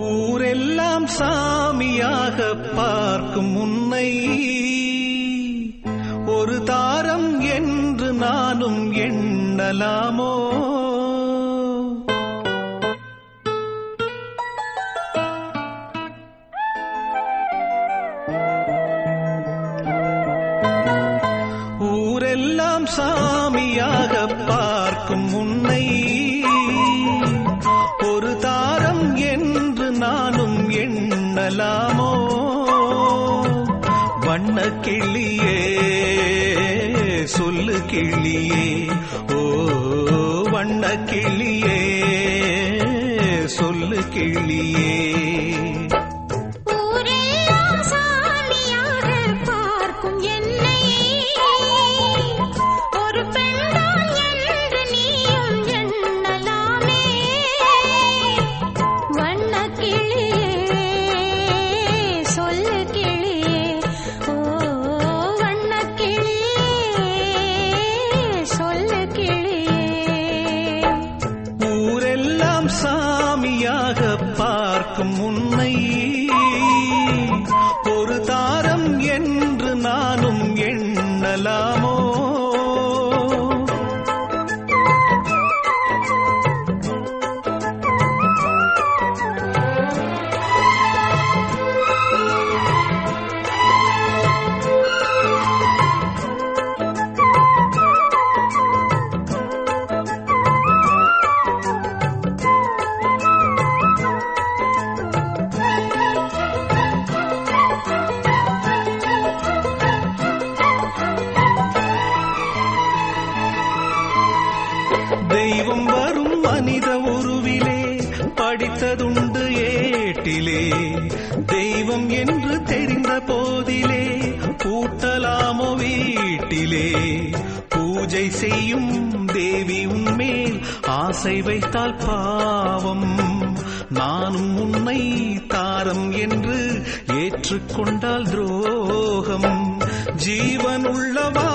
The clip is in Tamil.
ஊரெல்லாம் சாமியாக பார்க்கும் உன்னை. ஒரு தாரம் என்று நானும் எண்ணலாமோ? ஊரெல்லாம் சாமியாக பார்க்கும் கிளியே ஓ வண்ண கிளியே சொல்லு கிளியே. ஊரெல்லாம் சாமியாக பார்க்கும் உன்னை அடித்ததுண்டு ஏட்டிலே. தெய்வம் என்று தெரிந்த போதிலே பூட்டலாமோ வீட்டிலே. பூஜை செய்யும் தேவி உன்மேல் ஆசை வைத்தால் பாவம். நானும் உன்னை தாரம் என்று ஏற்றுக்கொண்டால் துரோகம். ஜீவனுள்ளவா